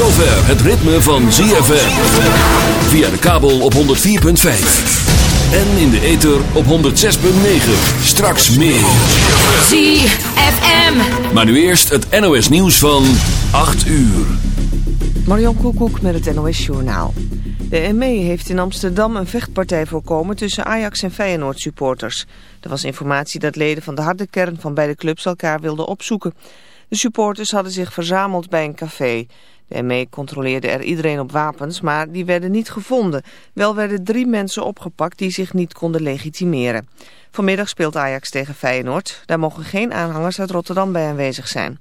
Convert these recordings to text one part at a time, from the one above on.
zover het ritme van ZFM. Via de kabel op 104.5. En in de ether op 106.9. Straks meer. ZFM. Maar nu eerst het NOS nieuws van 8 uur. Marion Koekoek met het NOS Journaal. De ME heeft in Amsterdam een vechtpartij voorkomen tussen Ajax en Feyenoord supporters. Er was informatie dat leden van de harde kern van beide clubs elkaar wilden opzoeken. De supporters hadden zich verzameld bij een café. De ME controleerde er iedereen op wapens, maar die werden niet gevonden. Wel werden drie mensen opgepakt die zich niet konden legitimeren. Vanmiddag speelt Ajax tegen Feyenoord. Daar mogen geen aanhangers uit Rotterdam bij aanwezig zijn.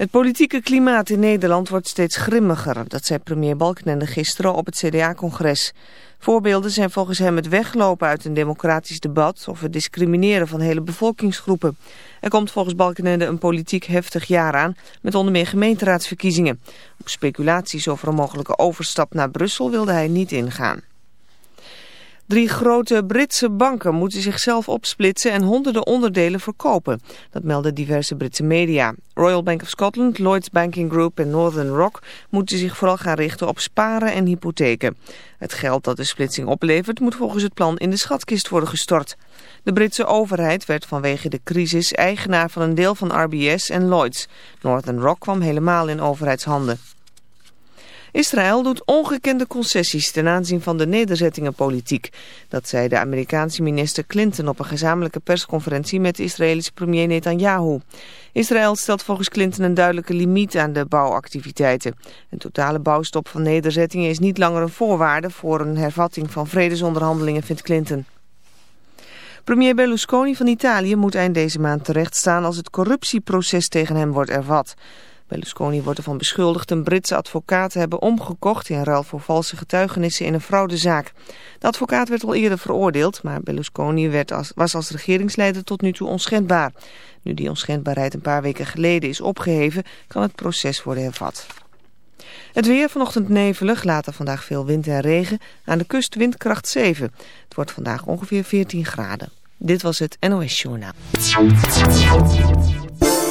Het politieke klimaat in Nederland wordt steeds grimmiger. Dat zei premier Balkenende gisteren op het CDA-congres. Voorbeelden zijn volgens hem het weglopen uit een democratisch debat... of het discrimineren van hele bevolkingsgroepen. Er komt volgens Balkenende een politiek heftig jaar aan... met onder meer gemeenteraadsverkiezingen. Op speculaties over een mogelijke overstap naar Brussel wilde hij niet ingaan. Drie grote Britse banken moeten zichzelf opsplitsen en honderden onderdelen verkopen. Dat melden diverse Britse media. Royal Bank of Scotland, Lloyds Banking Group en Northern Rock moeten zich vooral gaan richten op sparen en hypotheken. Het geld dat de splitsing oplevert moet volgens het plan in de schatkist worden gestort. De Britse overheid werd vanwege de crisis eigenaar van een deel van RBS en Lloyds. Northern Rock kwam helemaal in overheidshanden. Israël doet ongekende concessies ten aanzien van de nederzettingenpolitiek. Dat zei de Amerikaanse minister Clinton op een gezamenlijke persconferentie met de Israëlische premier Netanyahu. Israël stelt volgens Clinton een duidelijke limiet aan de bouwactiviteiten. Een totale bouwstop van nederzettingen is niet langer een voorwaarde voor een hervatting van vredesonderhandelingen, vindt Clinton. Premier Berlusconi van Italië moet eind deze maand terechtstaan als het corruptieproces tegen hem wordt ervat. Berlusconi wordt ervan beschuldigd een Britse advocaat te hebben omgekocht in ruil voor valse getuigenissen in een fraudezaak. De advocaat werd al eerder veroordeeld, maar Berlusconi werd als, was als regeringsleider tot nu toe onschendbaar. Nu die onschendbaarheid een paar weken geleden is opgeheven, kan het proces worden hervat. Het weer vanochtend nevelig, later vandaag veel wind en regen. Aan de kust windkracht 7. Het wordt vandaag ongeveer 14 graden. Dit was het NOS Journaal.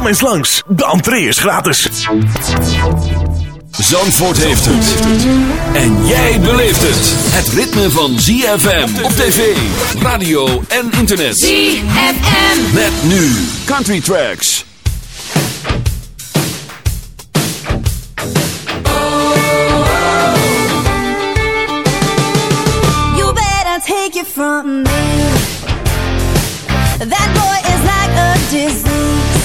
Kom eens langs, de entree is gratis. Zandvoort heeft het. En jij beleeft het. Het ritme van ZFM op tv, radio en internet. ZFM. Met nu Country Tracks. You better take it from me. That boy is like a disease.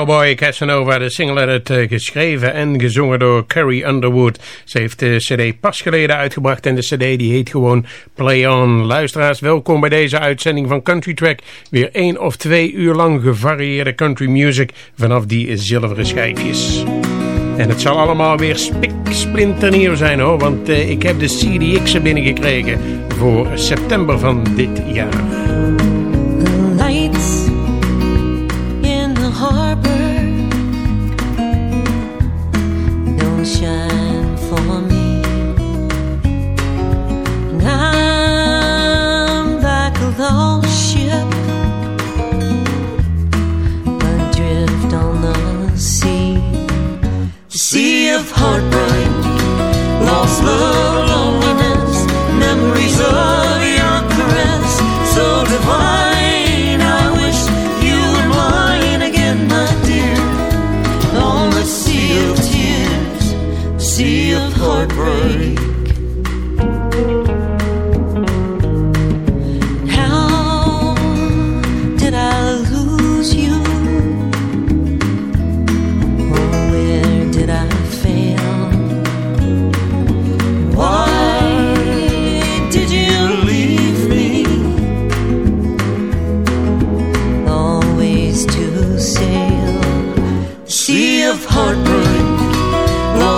Cowboy Casanova, de single werd uh, geschreven en gezongen door Carrie Underwood. Ze heeft de cd pas geleden uitgebracht en de cd die heet gewoon Play On. Luisteraars, welkom bij deze uitzending van Country Track. Weer één of twee uur lang gevarieerde country music vanaf die zilveren schijfjes. En het zal allemaal weer spiksplinternieuw zijn hoor, want uh, ik heb de CDX'en binnengekregen voor september van dit jaar. Love,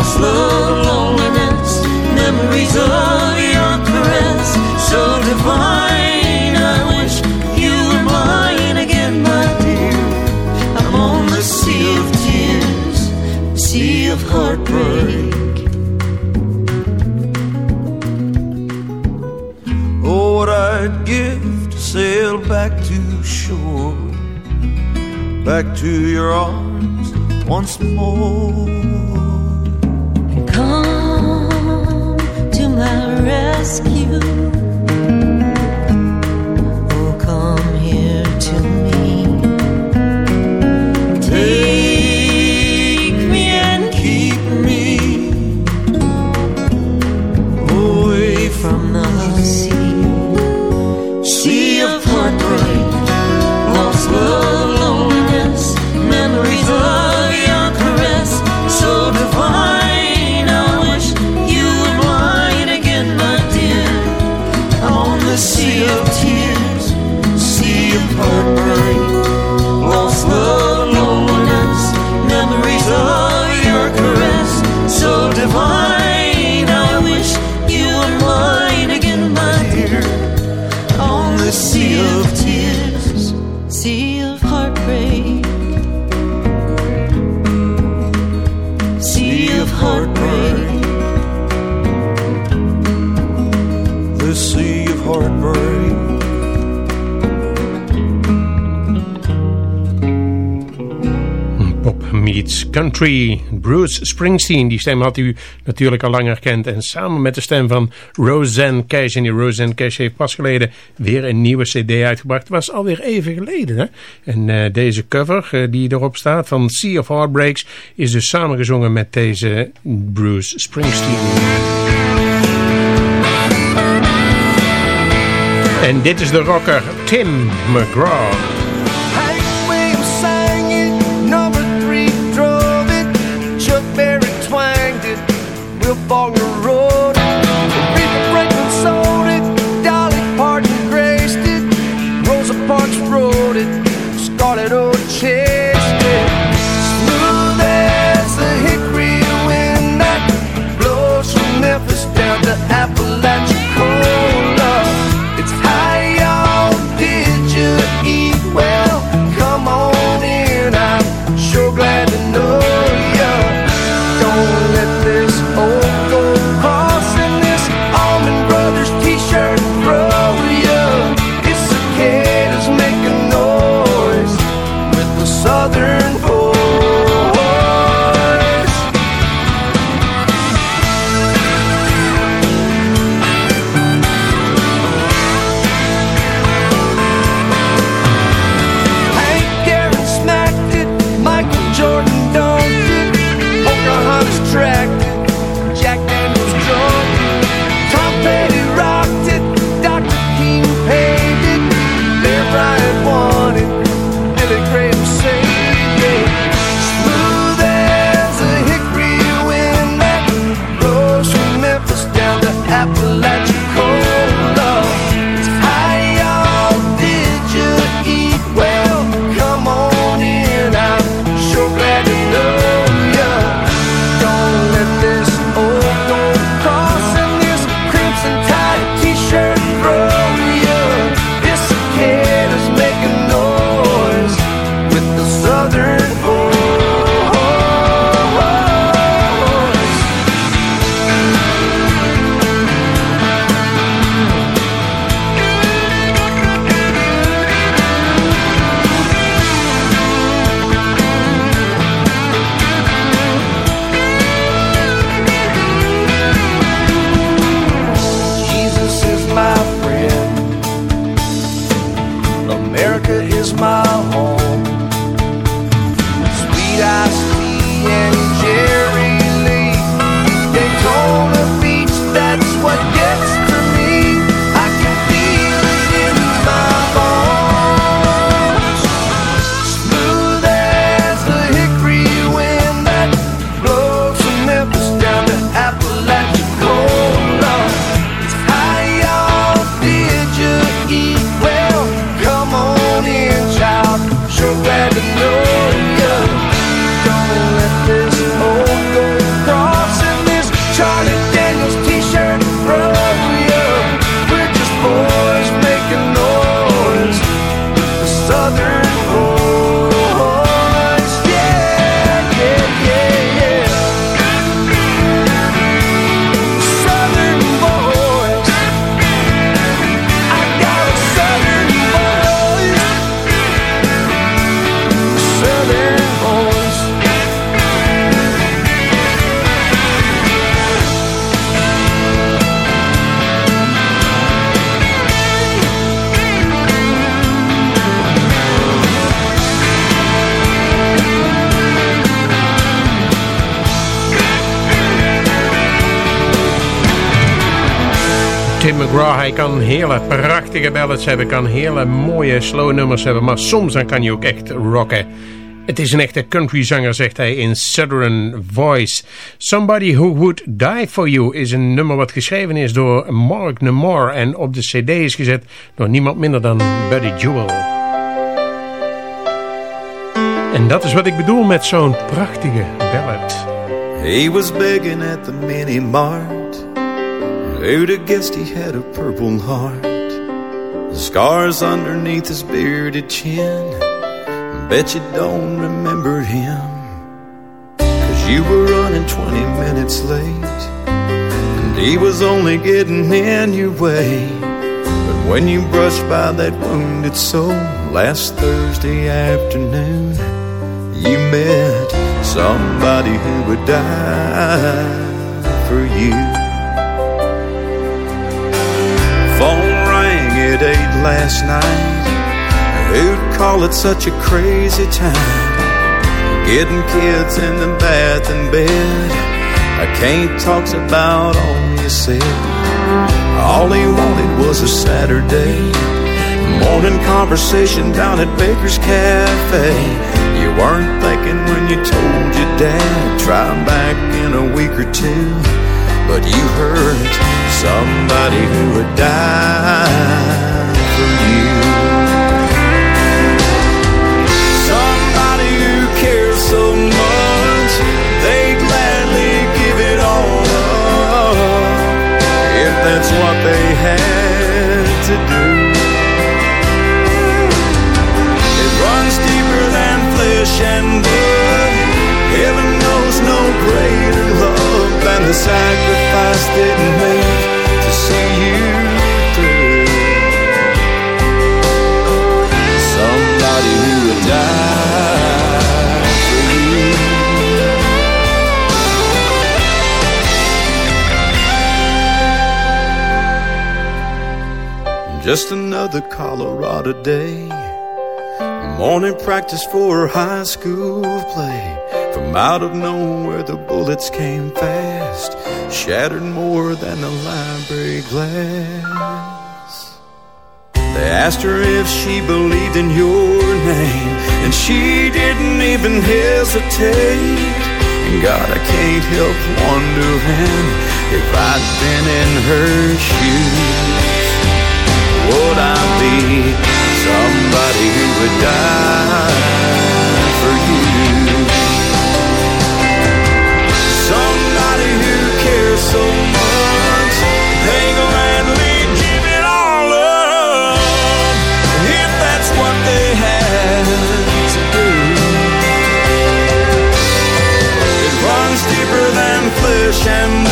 lost love, loneliness, memories of your caress, so divine. I wish you were mine again, my dear. I'm on the sea of tears, sea of heartbreak. Oh, what I'd give to sail back to shore, back to your arms once more. Country. Bruce Springsteen, die stem had u natuurlijk al langer gekend. En samen met de stem van Roseanne Cash. En die Roseanne Cash heeft pas geleden weer een nieuwe cd uitgebracht. was alweer even geleden. Hè? En eh, deze cover eh, die erop staat van Sea of Heartbreaks... is dus samengezongen met deze Bruce Springsteen. En dit is de rocker Tim McGraw. McGraw, hij kan hele prachtige ballads hebben, kan hele mooie slow nummers hebben, maar soms dan kan hij ook echt rocken. Het is een echte countryzanger, zegt hij in Southern Voice. Somebody Who Would Die For You is een nummer wat geschreven is door Mark Nemore en op de cd is gezet door niemand minder dan Buddy Jewell. En dat is wat ik bedoel met zo'n prachtige ballad. He was begging at the mini mart. Who'd have guessed he had a purple heart? The scars underneath his bearded chin. Bet you don't remember him. Cause you were running 20 minutes late. And he was only getting in your way. But when you brushed by that wounded soul last Thursday afternoon, you met somebody who would die for you. At eight last night. Who'd call it such a crazy time? Getting kids in the bath and bed. I can't talk's about all you said. All he wanted was a Saturday morning conversation down at Baker's Cafe. You weren't thinking when you told your dad, try back in a week or two. But you hurt somebody who would die for you. Somebody who cares so much, they'd gladly give it all up if that's what they had to do. It runs deeper than flesh and blood. Heaven knows no greater love than the sacrifice that made to see you through. Somebody who would die for you. Just another Colorado day. Morning practice for high school play. From out of nowhere, the bullets came fast, shattered more than the library glass. They asked her if she believed in your name, and she didn't even hesitate. And God, I can't help wondering if I'd been in her shoes. Would I be somebody who would die flesh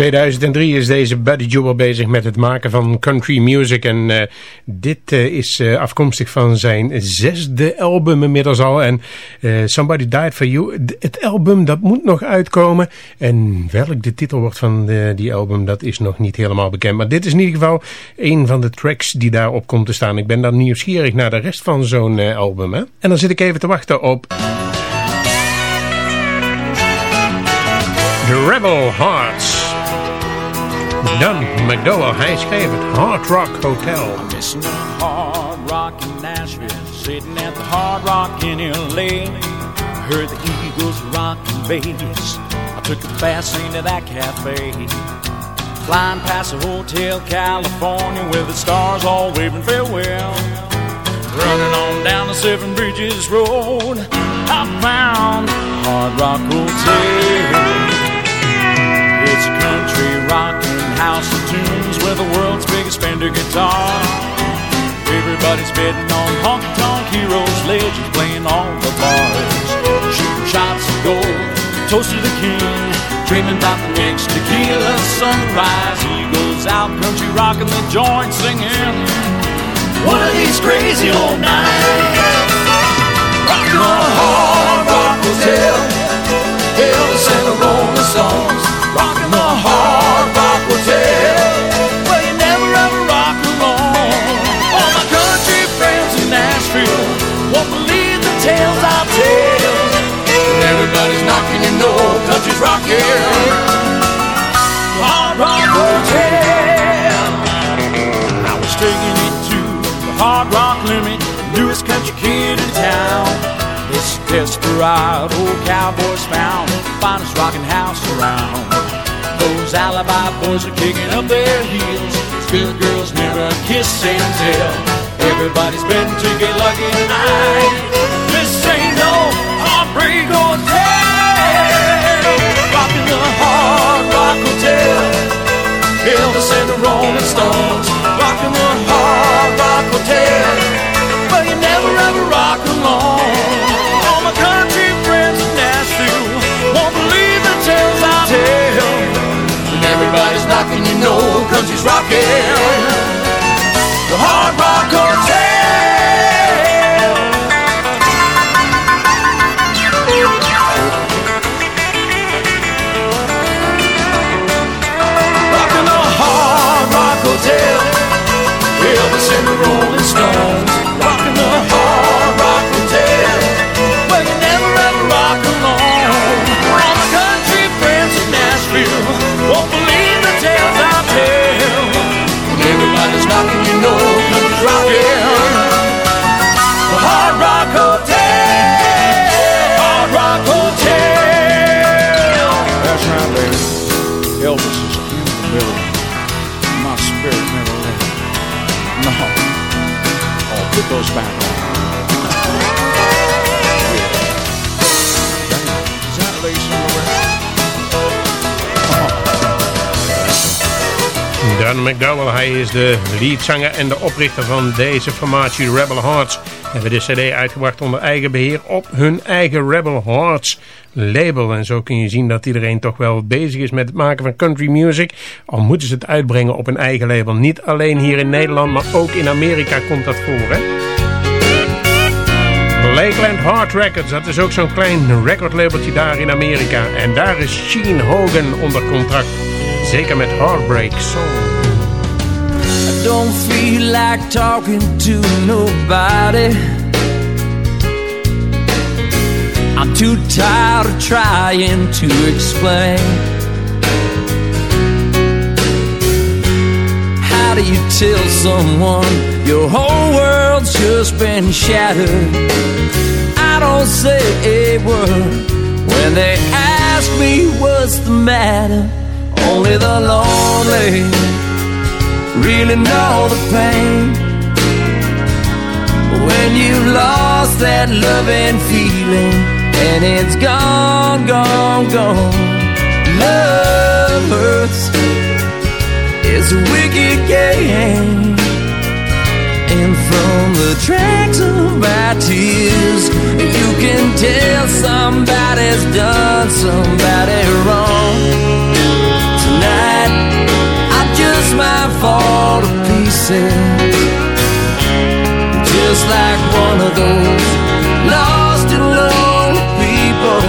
2003 is deze Buddy Jewel bezig met het maken van country music. En uh, dit uh, is uh, afkomstig van zijn zesde album inmiddels al. En Somebody Died For You. Het album dat moet nog uitkomen. En welk de titel wordt van die album, dat is nog niet helemaal bekend. Maar dit is in ieder geval een van de tracks die daarop komt te staan. Ik ben dan nieuwsgierig naar de rest van zo'n album. Hè? En dan zit ik even te wachten op... The Rebel Hearts. Don McDowell, hij schreef het Hard Rock Hotel. I'm missing hard rock in Nashville, sitting at the Hard Rock in L.A. Heard the Eagles rocking bass. I took a fast lane to that cafe. Flying past the Hotel California with the stars all waving farewell. Running on down the Seven Bridges Road, I found Hard Rock Hotel. It's country rocking house of tunes with the world's biggest Fender guitar. Everybody's betting on honky tonk heroes, legends playing all the bars. Shooting shots of gold, toast to the king, dreaming about the next tequila sunrise. He goes out country rocking the joint, singing one of these crazy old nights. Rocking on hard rock hotel, Elvis and the Rolling Stones. Rocking the hard rock hotel, you never ever rock alone. All my country in Nashville won't believe the tales I tell. Everybody's know, country's. Hard rock hotel. I was it to the hard rock limit, country kid in town. This desperado cowboys found the finest rocking house around. Those alibi boys are kicking up their heels. Good girls never kiss and tell. Everybody's betting to get lucky tonight. This ain't no heartbreak hotel. Rocking the hard rock hotel. Elvis and the Rolling Stones. Rocking the hard country's rocking. McDowell, hij is de leadzanger en de oprichter van deze formatie Rebel Hearts. Hebben de cd uitgebracht onder eigen beheer op hun eigen Rebel Hearts label. En zo kun je zien dat iedereen toch wel bezig is met het maken van country music. Al moeten ze het uitbrengen op een eigen label. Niet alleen hier in Nederland, maar ook in Amerika komt dat voor. Hè? Lakeland Hard Records, dat is ook zo'n klein recordlabeltje daar in Amerika. En daar is Sheen Hogan onder contract. Zeker met Heartbreak Song. I don't feel like talking to nobody. I'm too tired of trying to explain. How do you tell someone your whole world's just been shattered? I don't say a word when they ask me what's the matter. Only the lonely really know the pain. When you've lost that loving feeling and it's gone, gone, gone. Love hurts. It's a wicked game. And from the tracks of my tears, you can tell somebody's done somebody wrong pieces. Just like one of those lost and lonely people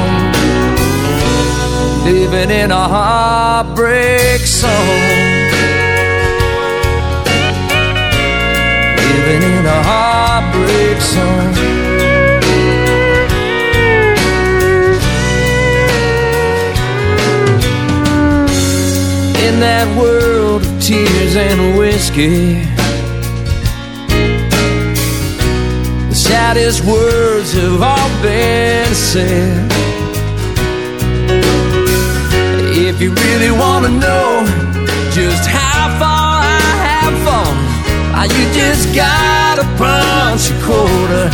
living in a heartbreak song. Living in a heartbreak song. In that world of tears and whiskey. The saddest words have all been said. If you really want to know just how far I have fallen, ah, you just gotta punch a quarter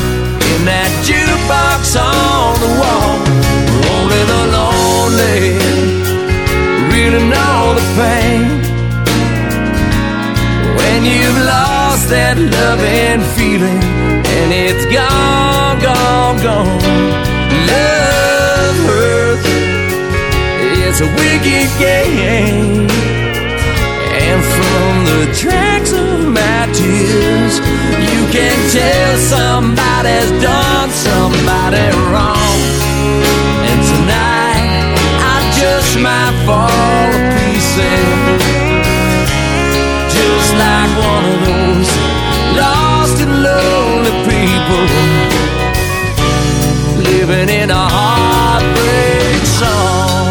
in that jukebox on the wall. Only the lonely really know the pain when you've lost that loving feeling and it's gone, gone, gone. Love hurts, it's a wicked game. And from the tracks of my tears, you can tell somebody's done somebody wrong. And tonight, I just might fall to pieces. Like one of those lost and lonely people living in a heartbreak song.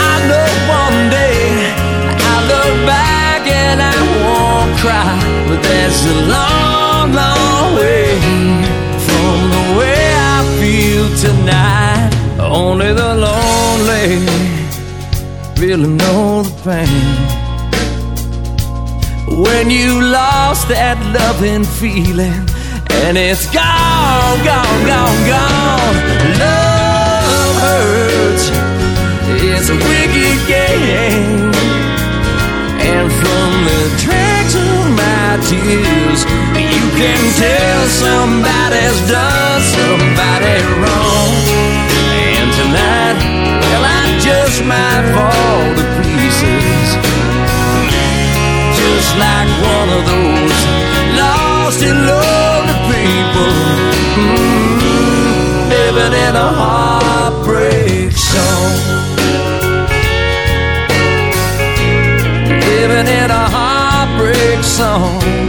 I know one day I look back and I won't cry, but that's a long really know the pain. When you lost that loving feeling and it's gone, gone, gone, gone. Love hurts. It's a wicked game. And from the tracks of my tears, you can tell somebody's done somebody wrong. And tonight, just might fall to pieces. Just like one of those lost and lonely people. Mm, living in a heartbreak song. living in a heartbreak song.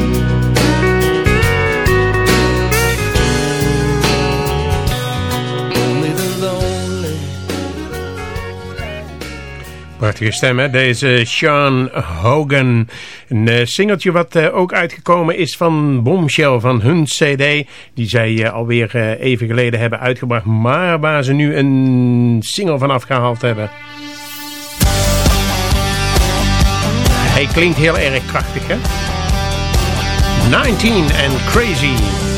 Prachtige stem, hè? Deze Sean Hogan. Een eh, singeltje wat eh, ook uitgekomen is van Bombshell, van hun cd. Die zij eh, alweer even geleden hebben uitgebracht. Maar waar ze nu een single van afgehaald hebben. Hij klinkt heel erg krachtig, hè? 19 and Crazy.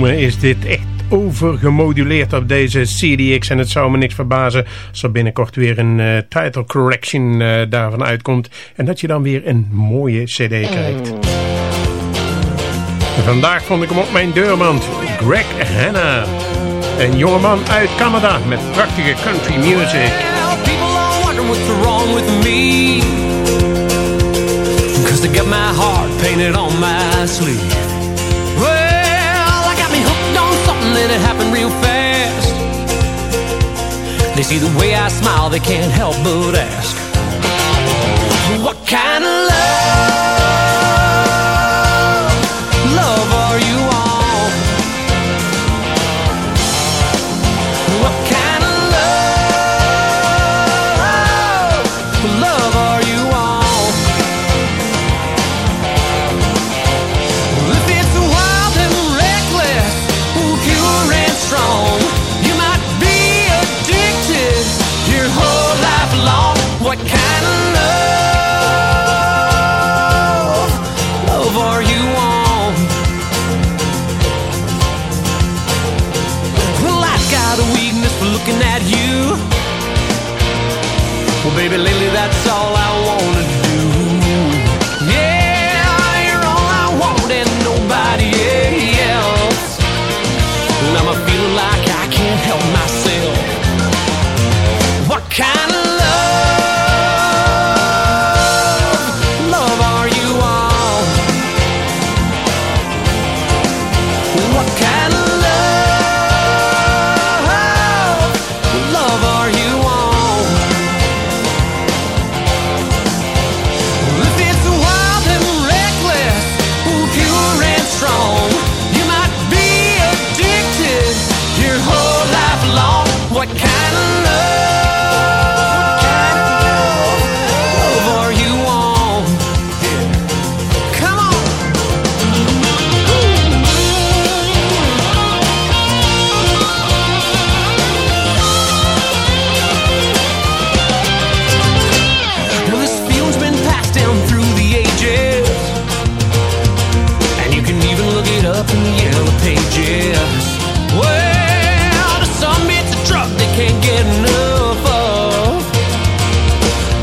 Is dit echt overgemoduleerd op deze CDX. En het zou me niks verbazen als er binnenkort weer een uh, title correction uh, daarvan uitkomt. En dat je dan weer een mooie CD krijgt. Vandaag vond ik hem op mijn deurmand. Greg Hanna. Een jongeman uit Canada met prachtige country music. They my heart painted on. That happened real fast. They see the way I smile, they can't help but ask. What kind of love,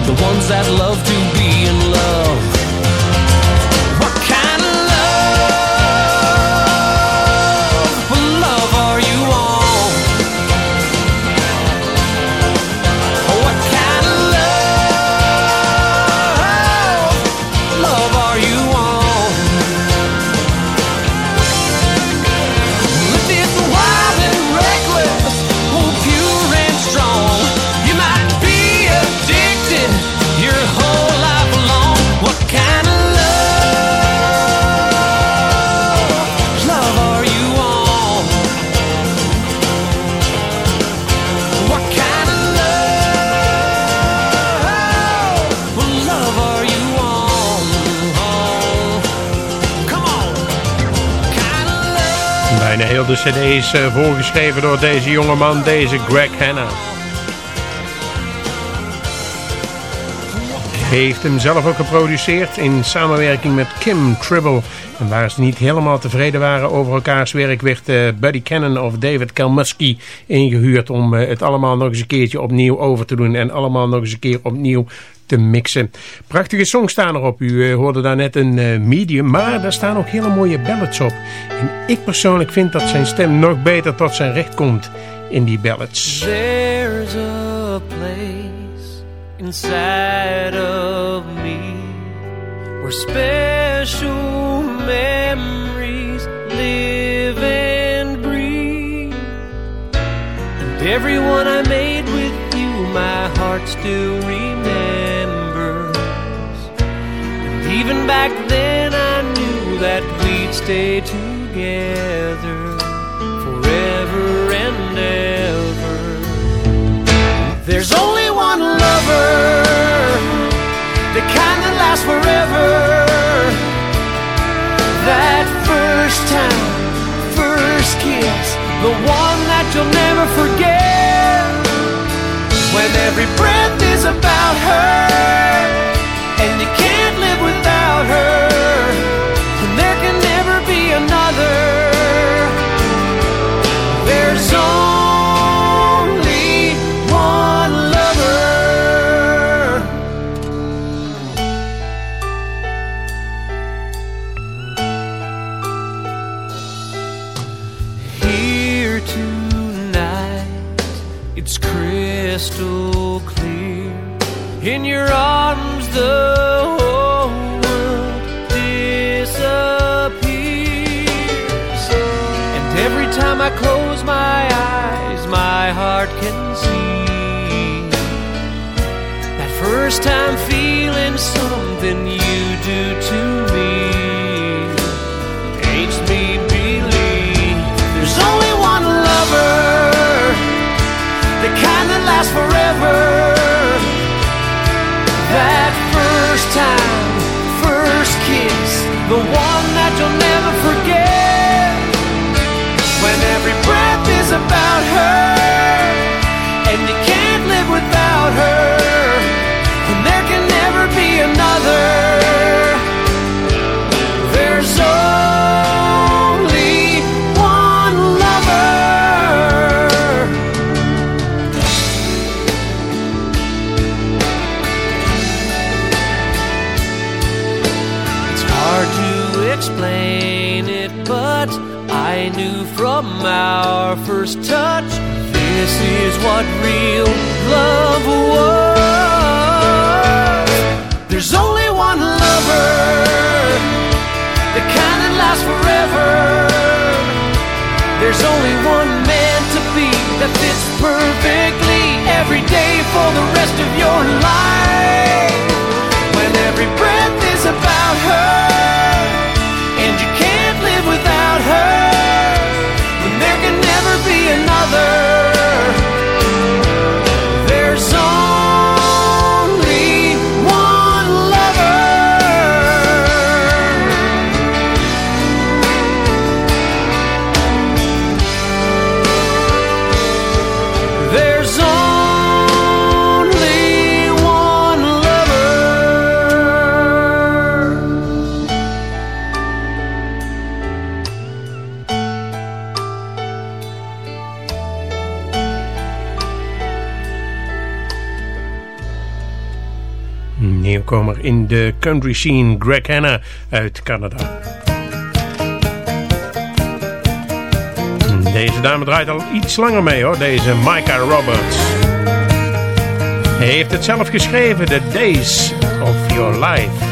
The ones that love to be de cd is eh, voorgeschreven door deze jongeman, deze Greg Hanna. Heeft hem zelf ook geproduceerd in samenwerking met Kim Tribble. En waar ze niet helemaal tevreden waren over elkaars werk... werd eh, Buddy Cannon of David Kalmusky ingehuurd... om eh, het allemaal nog eens een keertje opnieuw over te doen... en allemaal nog eens een keer opnieuw te mixen. Prachtige songs staan erop. U eh, hoorde daar net een eh, medium, maar daar staan ook hele mooie ballads op. En ik persoonlijk vind dat zijn stem nog beter tot zijn recht komt in die ballads. There's a place inside of me where special memories live and breathe. And everyone I made with you, my heart still remembers. Even back then, I knew that we'd stay together forever and ever. There's only one lover, the kind that lasts forever. That first time, first kiss, the one that you'll never forget. When every breath is about her, explain it, but I knew from our first touch this is what real love was. There's only one lover, the kind that lasts forever. There's only one man to be that fits perfectly every day for the rest of your life. in de country scene, Greg Hanna uit Canada. Deze dame draait al iets langer mee hoor, deze Micah Roberts. Hij heeft het zelf geschreven, The Days of Your Life.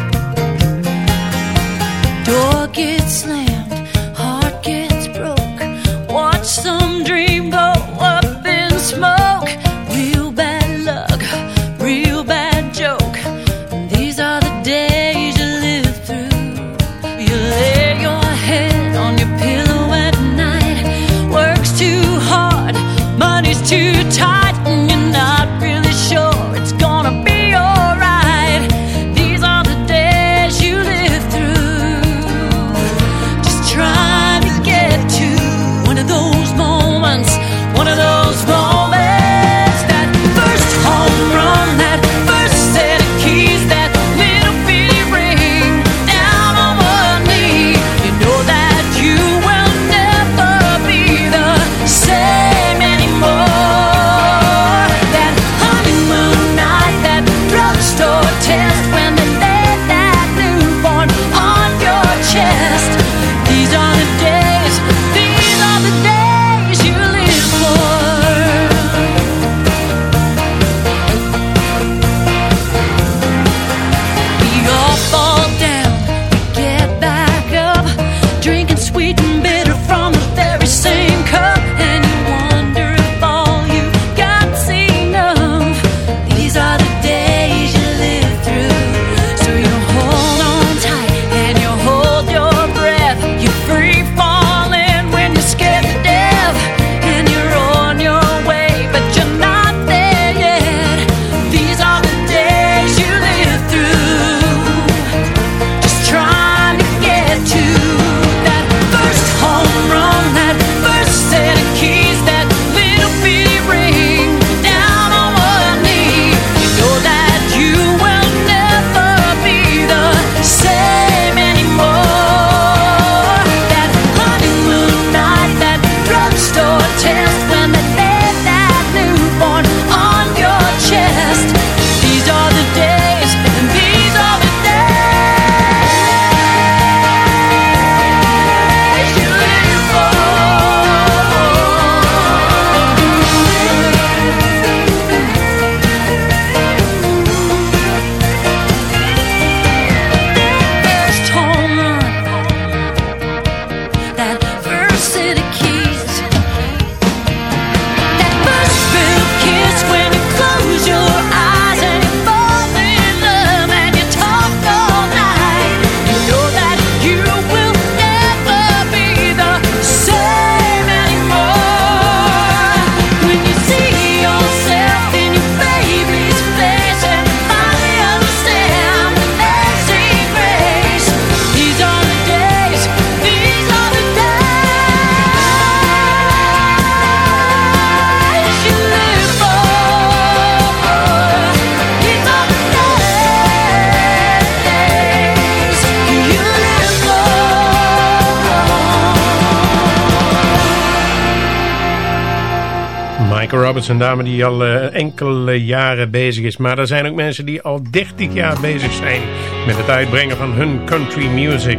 is een dame die al eh, enkele jaren bezig is. Maar er zijn ook mensen die al 30 jaar bezig zijn met het uitbrengen van hun country music.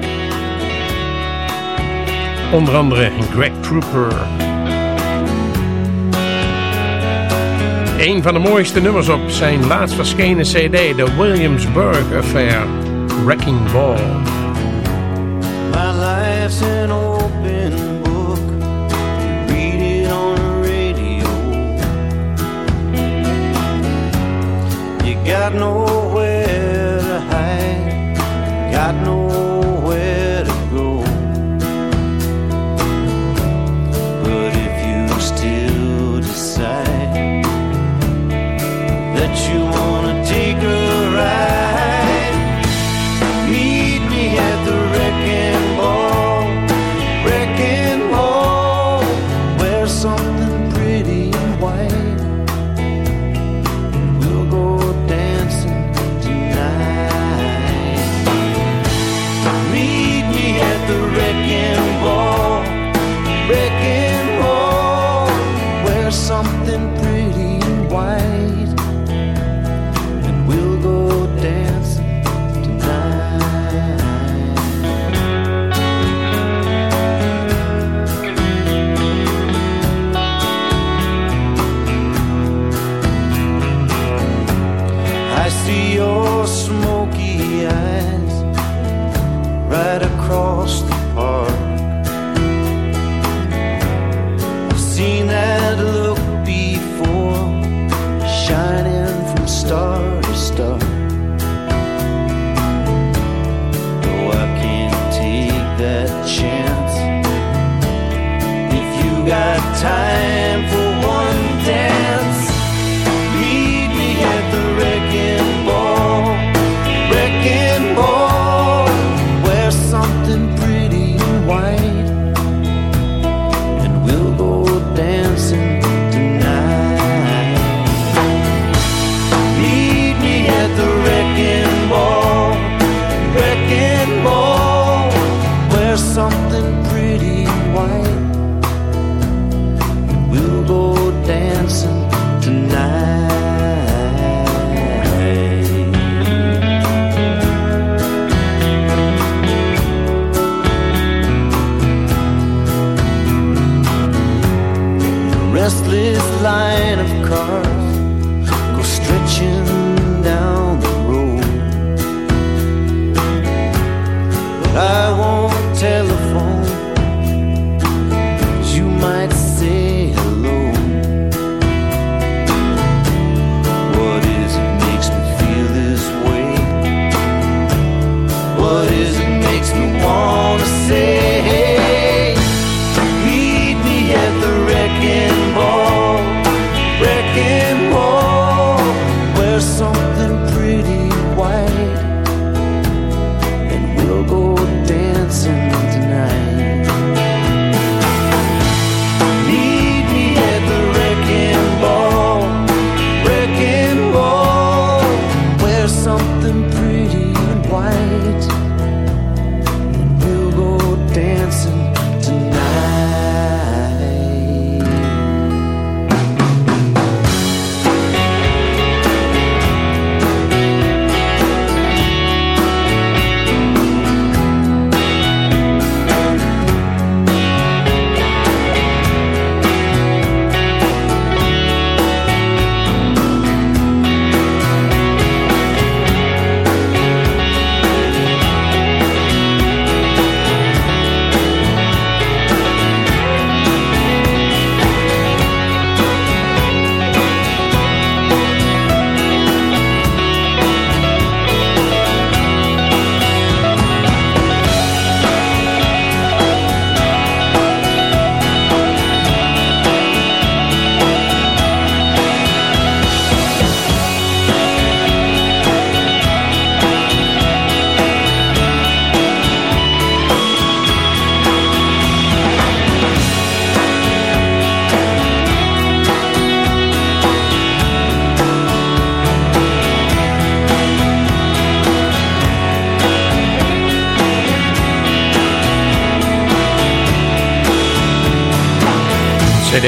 Onder andere Greg Trooper. Een van de mooiste nummers op zijn laatst verschenen cd, The Williamsburg Affair, Wrecking Ball. My life's an open got nowhere to hide. got no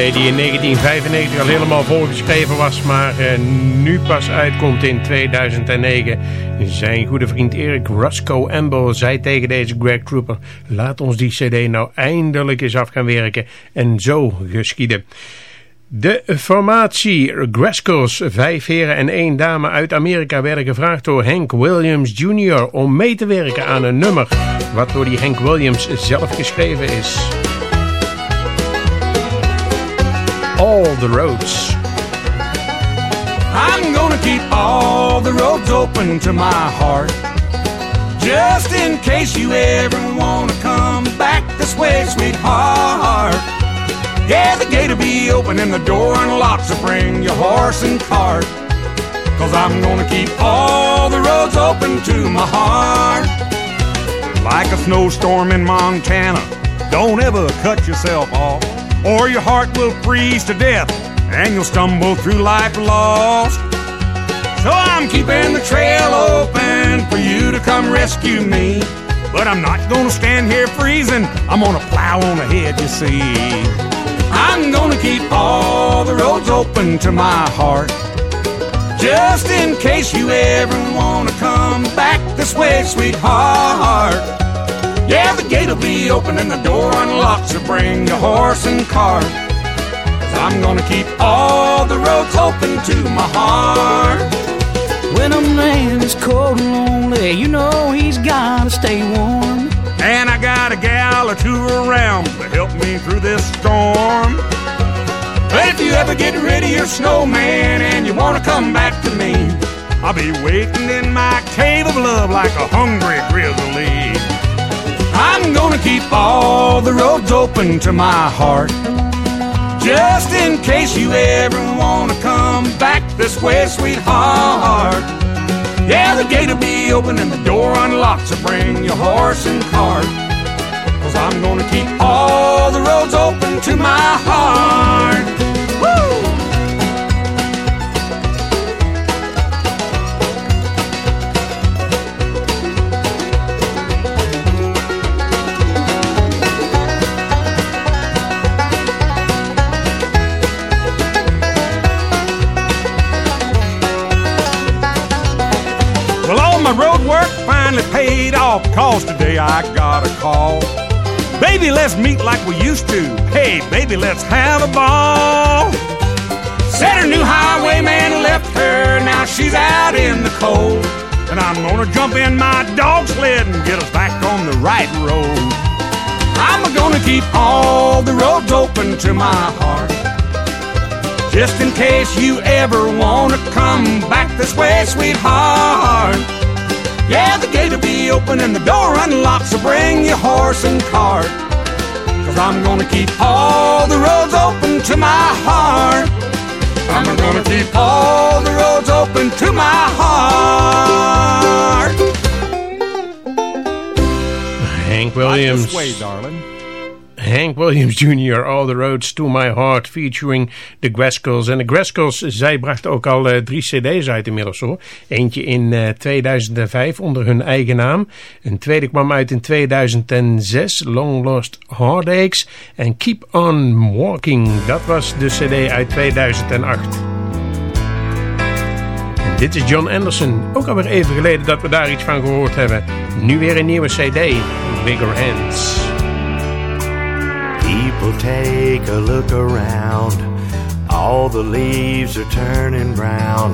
Die in 1995 al helemaal volgeschreven was, maar uh, nu pas uitkomt in 2009. Zijn goede vriend Erik Roscoe Amble zei tegen deze Greg Trooper... laat ons die cd nou eindelijk eens af gaan werken. En zo geschieden. De formatie Graskels, vijf heren en één dame uit Amerika... werden gevraagd door Hank Williams Jr. om mee te werken aan een nummer... wat door die Hank Williams zelf geschreven is... all the roads. I'm gonna keep all the roads open to my heart. Just in case you ever wanna come back this way, sweetheart. Yeah, the gate'll be open and the door unlocked, so bring your horse and cart. Cause I'm gonna keep all the roads open to my heart. Like a snowstorm in Montana, don't ever cut yourself off or your heart will freeze to death and you'll stumble through life lost. So I'm keeping the trail open for you to come rescue me. But I'm not gonna stand here freezing, I'm gonna plow on ahead, you see. I'm gonna keep all the roads open to my heart. Just in case you ever wanna come back this way, sweetheart. Yeah, the gate'll be open and the door unlocked, so bring your horse and cart. Cause I'm gonna keep all the roads open to my heart. When a man is cold and lonely, you know he's gotta stay warm. And I got a gal or two around to help me through this storm. But if you ever get rid of your snowman and you wanna come back to me, I'll be waiting in my cave of love like a hungry grizzly. I'm gonna keep all the roads open to my heart. Just in case you ever wanna come back this way, sweetheart. Yeah, the gate'll be open and the door unlocked, so bring your horse and cart. Cause I'm gonna keep all the roads open to my heart. Paid off cause today I got a call. Baby, let's meet like we used to. Hey, baby, let's have a ball. Said her new highwayman left her, now she's out in the cold. And I'm gonna jump in my dog sled and get us back on the right road. I'm gonna keep all the roads open to my heart. Just in case you ever wanna come back this way, sweetheart. Yeah, the gate'll be open and the door unlocked, so bring your horse and cart. Cause I'm gonna keep all the roads open to my heart. I'm gonna keep all the roads open to my heart. Hank Williams. Right way, darling. Hank Williams Jr., All the Roads to My Heart, featuring The Graskels. En de Graskels, zij brachten ook al uh, drie cd's uit inmiddels hoor. Eentje in uh, 2005 onder hun eigen naam. Een tweede kwam uit in 2006, Long Lost Heartaches. En Keep On Walking, dat was de cd uit 2008. En dit is John Anderson. Ook alweer even geleden dat we daar iets van gehoord hebben. Nu weer een nieuwe cd, Bigger Hands. People take a look around. All the leaves are turning brown.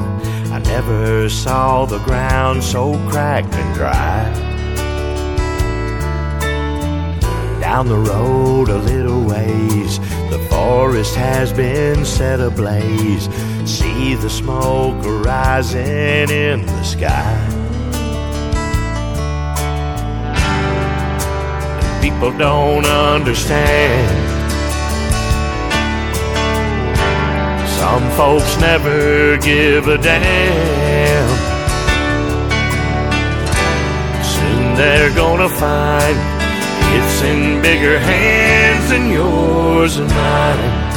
I never saw the ground so cracked and dry. Down the road a little ways, the forest has been set ablaze. See the smoke rising in the sky. People don't understand. Some folks never give a damn. Soon they're gonna find it's in bigger hands than yours and mine.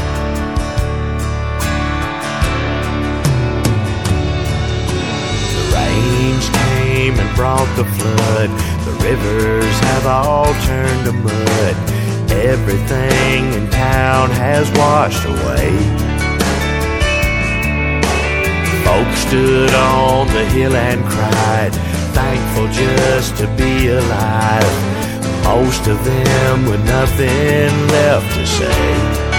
The rains came and brought the flood. Rivers have all turned to mud. everything in town has washed away. Folks stood on the hill and cried, thankful just to be alive. Most of them with nothing left to say.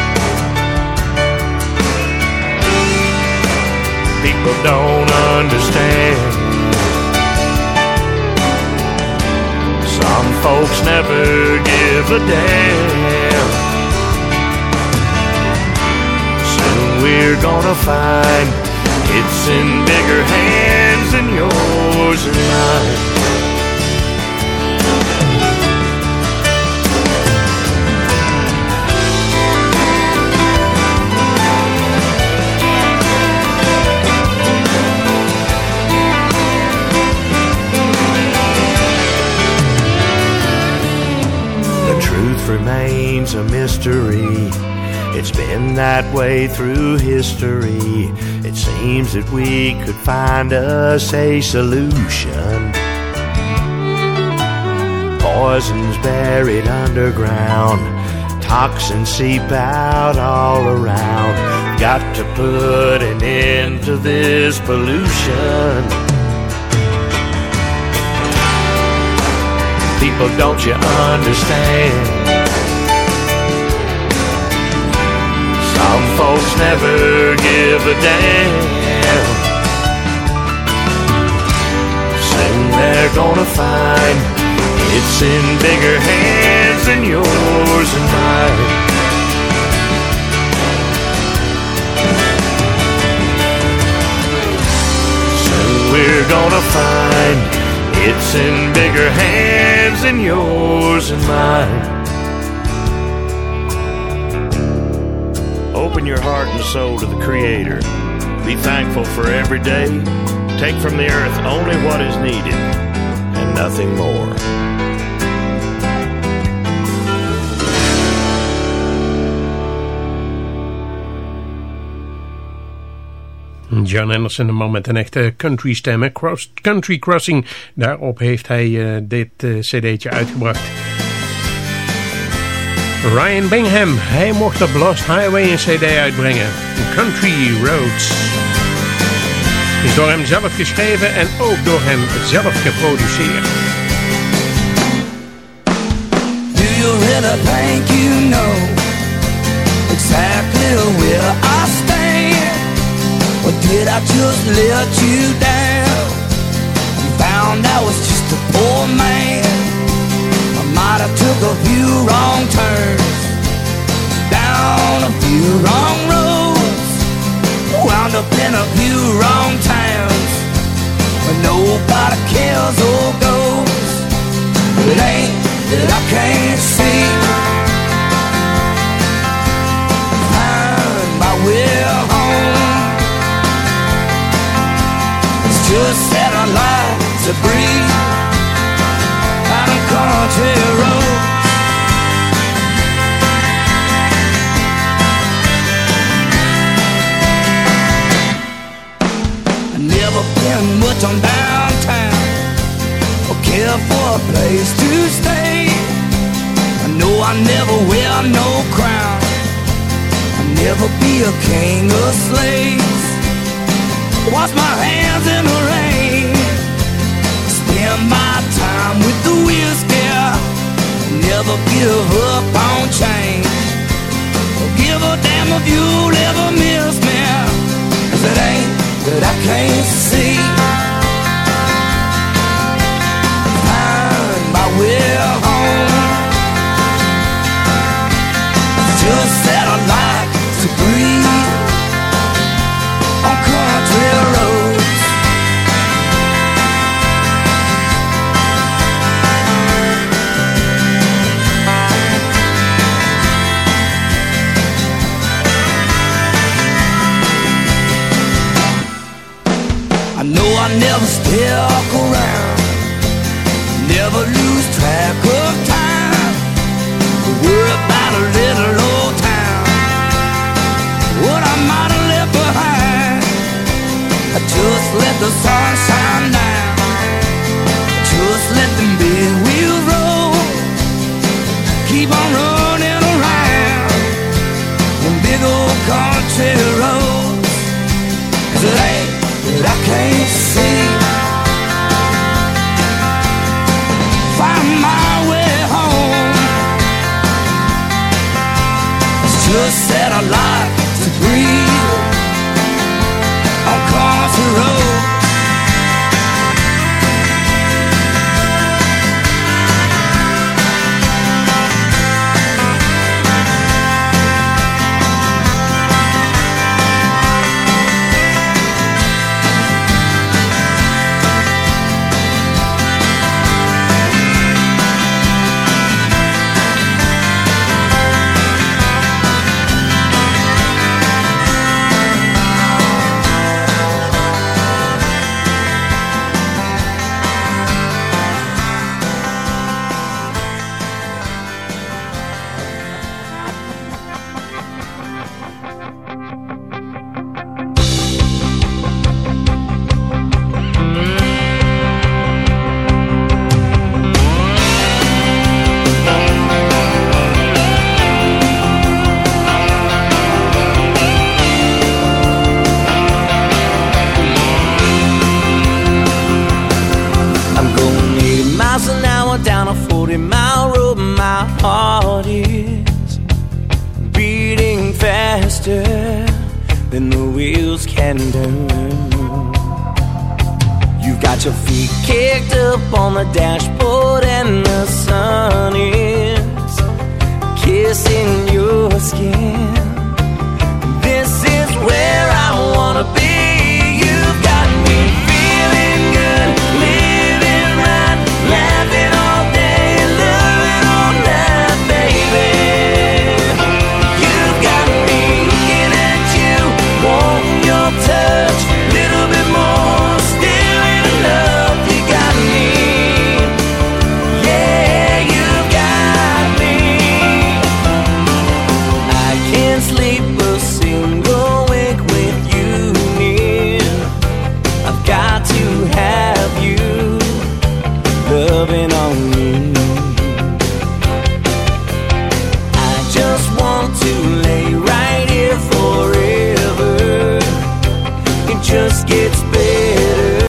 People don't understand. Folks never give a damn. Soon we're gonna find it's in bigger hands than yours and mine. Remains a mystery. It's been that way through history. It seems that we could find us a solution. Poisons buried underground, toxins seep out all around. Got to put an end to this pollution. People, don't you understand? Some folks never give a damn. Soon they're gonna find it's in bigger hands than yours and mine. Soon we're gonna find it's in bigger hands than yours and mine. Open your heart and soul to the Creator. Be thankful for every day. Take from the earth only what is needed and nothing more. John Anderson, een man met een echte country stem. Cross, country Crossing, daarop heeft hij eh, dit eh, cd'tje uitgebracht. Ryan Bingham, hij mocht op Lost Highway een cd uitbrengen. Country Roads. Is door hem zelf geschreven en ook door hem zelf geproduceerd. Do you really think you know exactly where I stand? Or did I just let you down? You found I was just a poor man. I might have took a few wrong turns, down a few wrong roads, wound up in a few wrong towns. But nobody cares or goes. It ain't that I can't see. Find my way home. It's just that I like to breathe I never been much on downtown or care for a place to stay. I know I never wear no crown. I'll never be a king of slaves. Wash my hands in the rain.